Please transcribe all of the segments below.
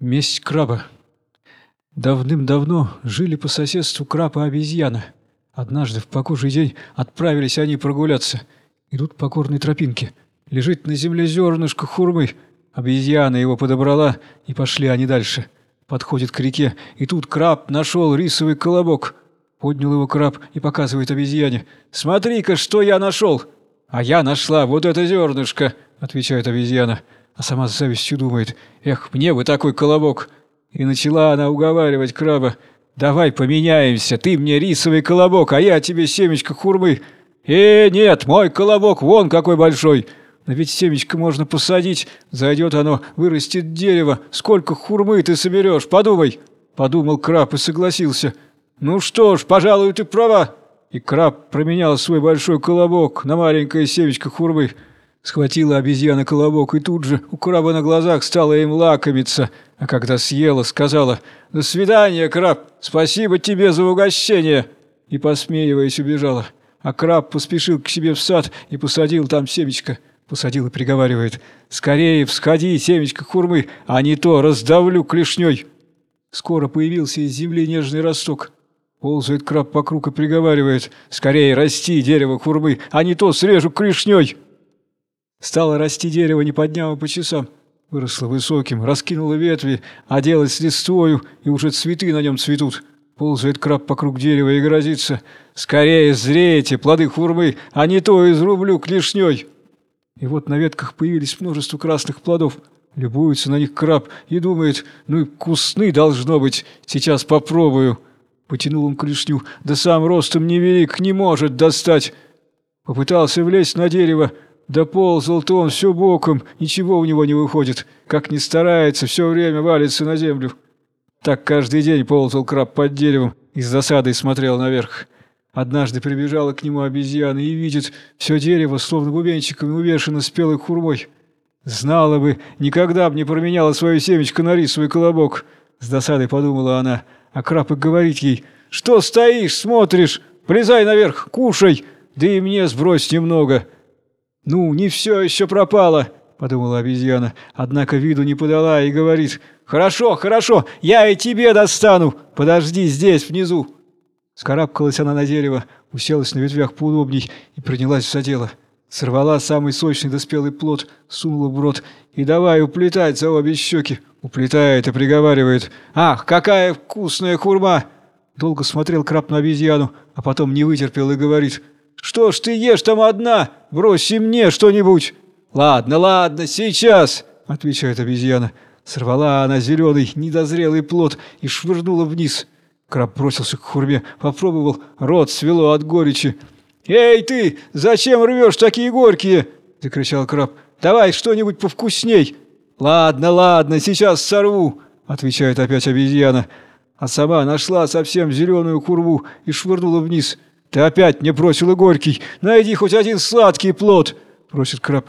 Месть краба. Давным-давно жили по соседству краб и обезьяна. Однажды в погожий день отправились они прогуляться. Идут по горной тропинке. Лежит на земле зернышко хурмы. Обезьяна его подобрала, и пошли они дальше. Подходит к реке, и тут краб нашел рисовый колобок. Поднял его краб и показывает обезьяне. «Смотри-ка, что я нашел!» «А я нашла вот это зернышко!» — отвечает обезьяна а сама с завистью думает, «Эх, мне бы такой колобок!» И начала она уговаривать краба, «Давай поменяемся, ты мне рисовый колобок, а я тебе семечко хурмы!» «Э, нет, мой колобок вон какой большой!» Но ведь семечко можно посадить, зайдет оно, вырастет дерево. Сколько хурмы ты соберешь, подумай!» Подумал краб и согласился. «Ну что ж, пожалуй, ты права!» И краб променял свой большой колобок на маленькое семечко хурмы. Схватила обезьяна колобок и тут же у краба на глазах стала им лакомиться, а когда съела, сказала «До свидания, краб, спасибо тебе за угощение!» и, посмеиваясь, убежала. А краб поспешил к себе в сад и посадил там семечко. Посадил и приговаривает «Скорее всходи, семечко хурмы, а не то раздавлю клешней!» Скоро появился из земли нежный росток. Ползает краб вокруг и приговаривает «Скорее расти, дерево хурмы, а не то срежу клешней!» Стало расти дерево не по дням, по часам. Выросло высоким, раскинуло ветви, оделось листвою, и уже цветы на нем цветут. Ползает краб покруг дерева и грозится. «Скорее зрейте, плоды хурмы, а не то изрублю клешней!» И вот на ветках появились множество красных плодов. Любуется на них краб и думает, ну и вкусны должно быть, сейчас попробую. Потянул он клешню, да сам ростом невелик, не может достать. Попытался влезть на дерево, да ползал-то он все боком, ничего у него не выходит. Как ни старается, все время валится на землю. Так каждый день ползал краб под деревом и с засадой смотрел наверх. Однажды прибежала к нему обезьяна и видит, все дерево словно бубенчиками увешано спелой хурмой. Знала бы, никогда бы не променяла свое семечко на рисовый колобок. С досадой подумала она, а краб и говорит ей, «Что стоишь, смотришь? Полезай наверх, кушай, да и мне сбрось немного». «Ну, не все еще пропало», — подумала обезьяна, однако виду не подала и говорит, «Хорошо, хорошо, я и тебе достану, подожди здесь, внизу». Скарабкалась она на дерево, уселась на ветвях поудобней и принялась за дело. Сорвала самый сочный доспелый плод, сунула в рот и давай уплетать за обе щеки. Уплетает и приговаривает, «Ах, какая вкусная хурма!» Долго смотрел краб на обезьяну, а потом не вытерпел и говорит, что ж ты ешь там одна? Брось и мне что-нибудь!» «Ладно, ладно, сейчас!» — отвечает обезьяна. Сорвала она зеленый, недозрелый плод и швырнула вниз. Краб бросился к хурме, попробовал, рот свело от горечи. «Эй ты, зачем рвешь такие горькие?» — закричал краб. «Давай что-нибудь повкусней!» «Ладно, ладно, сейчас сорву!» — отвечает опять обезьяна. А сама нашла совсем зеленую курву и швырнула вниз. «Ты опять мне бросила горький! Найди хоть один сладкий плод!» – просит краб.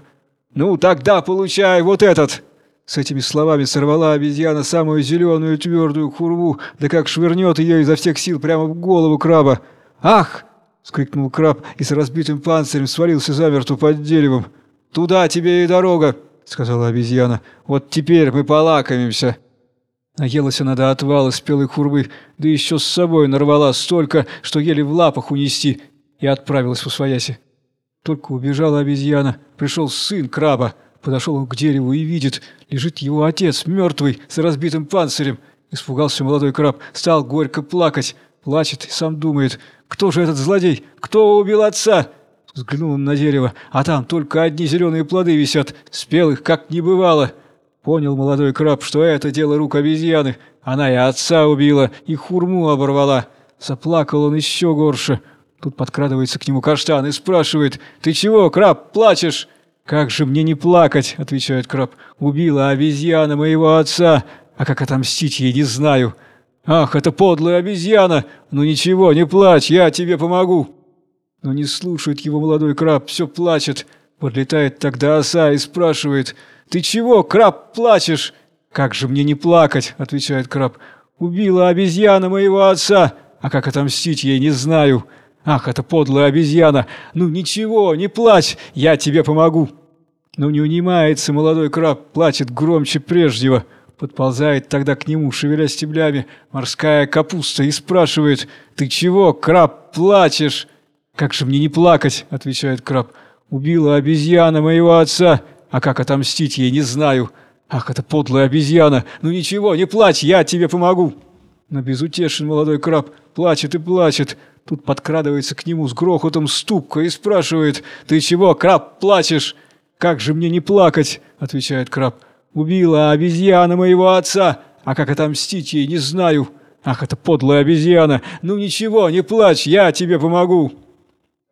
«Ну, тогда получай вот этот!» С этими словами сорвала обезьяна самую зеленую твердую хурву, да как швырнет ее изо всех сил прямо в голову краба. «Ах!» — скрикнул краб и с разбитым панцирем свалился замертво под деревом. «Туда тебе и дорога!» — сказала обезьяна. «Вот теперь мы полакомимся!» Наелась она до отвала спелой хурбы, да еще с собой нарвала столько, что еле в лапах унести, и отправилась в усвояси. Только убежала обезьяна, пришел сын краба, подошел он к дереву и видит, лежит его отец, мертвый, с разбитым панцирем. Испугался молодой краб, стал горько плакать, плачет и сам думает, кто же этот злодей, кто убил отца? Взглянул он на дерево, а там только одни зеленые плоды висят, спелых как не бывало. Понял молодой краб, что это дело рук обезьяны. Она и отца убила, и хурму оборвала. Заплакал он еще горше. Тут подкрадывается к нему каштан и спрашивает, «Ты чего, краб, плачешь?» «Как же мне не плакать?» — отвечает краб. «Убила обезьяна моего отца, а как отомстить ей не знаю». «Ах, это подлая обезьяна! Ну ничего, не плачь, я тебе помогу!» Но не слушает его молодой краб, все плачет. Подлетает тогда оса и спрашивает, «Ты чего, краб, плачешь?» «Как же мне не плакать?» – отвечает краб. «Убила обезьяна моего отца, а как отомстить ей не знаю. Ах, это подлая обезьяна! Ну ничего, не плачь, я тебе помогу!» Но не унимается молодой краб, плачет громче прежнего. Подползает тогда к нему, шевеля стеблями, морская капуста и спрашивает «Ты чего, краб, плачешь?» «Как же мне не плакать?» – отвечает краб. «Убила обезьяна моего отца, а как отомстить ей, не знаю. Ах, это подлая обезьяна! Ну ничего, не плачь, я тебе помогу!» Но безутешен молодой краб, плачет и плачет. Тут подкрадывается к нему с грохотом ступка и спрашивает «Ты чего, краб, плачешь?» «Как же мне не плакать?» – отвечает краб. «Убила обезьяна моего отца, а как отомстить ей, не знаю. Ах, это подлая обезьяна! Ну ничего, не плачь, я тебе помогу!»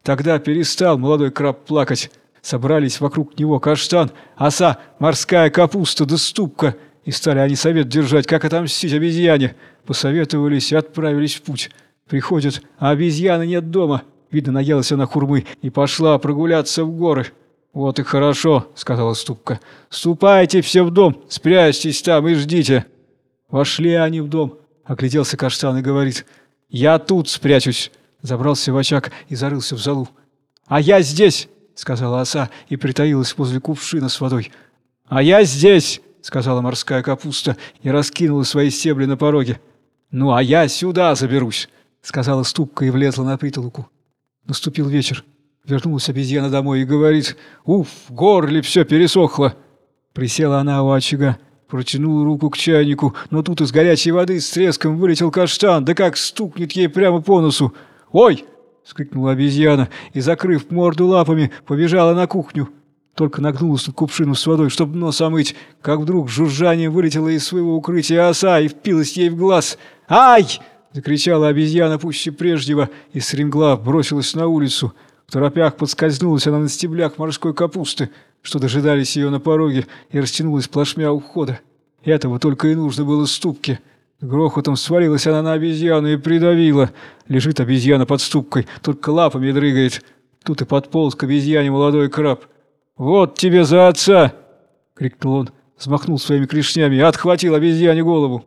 Тогда перестал молодой краб плакать. Собрались вокруг него каштан, оса, морская капуста да ступка. И стали они совет держать, как отомстить обезьяне. Посоветовались и отправились в путь. Приходят, а обезьяны нет дома. Видно, наелась она хурмы и пошла прогуляться в горы. «Вот и хорошо», — сказала Ступка. «Ступайте все в дом, спрячьтесь там и ждите». Вошли они в дом. Огляделся каштан и говорит. «Я тут спрячусь». Забрался в очаг и зарылся в залу. «А я здесь!» — сказала оса и притаилась возле кувшина с водой. «А я здесь!» — сказала морская капуста и раскинула свои стебли на пороге. «Ну, а я сюда заберусь!» — сказала ступка и влезла на притолоку. Наступил вечер. Вернулась обезьяна домой и говорит, «Уф, в горле все пересохло!» Присела она у очага, протянула руку к чайнику, но тут из горячей воды с треском вылетел каштан, да как стукнет ей прямо по носу. «Ой!» — скрикнула обезьяна и, закрыв морду лапами, побежала на кухню. Только нагнулась над кувшину с водой, чтобы нос омыть, как вдруг жужжанием вылетела из своего укрытия оса и впилась ей в глаз. «Ай!» — закричала обезьяна пуще прежнего и стремглав бросилась на улицу. В торопях подскользнулась она на стеблях морской капусты, что дожидались ее на пороге, и растянулась плашмя у входа. Этого только и нужно было ступке. Грохотом свалилась она на обезьяну и придавила. Лежит обезьяна под ступкой, только лапами дрыгает. Тут и подполз к обезьяне молодой краб. «Вот тебе за отца!» — крикнул он, взмахнул своими клешнями отхватил обезьяне голову.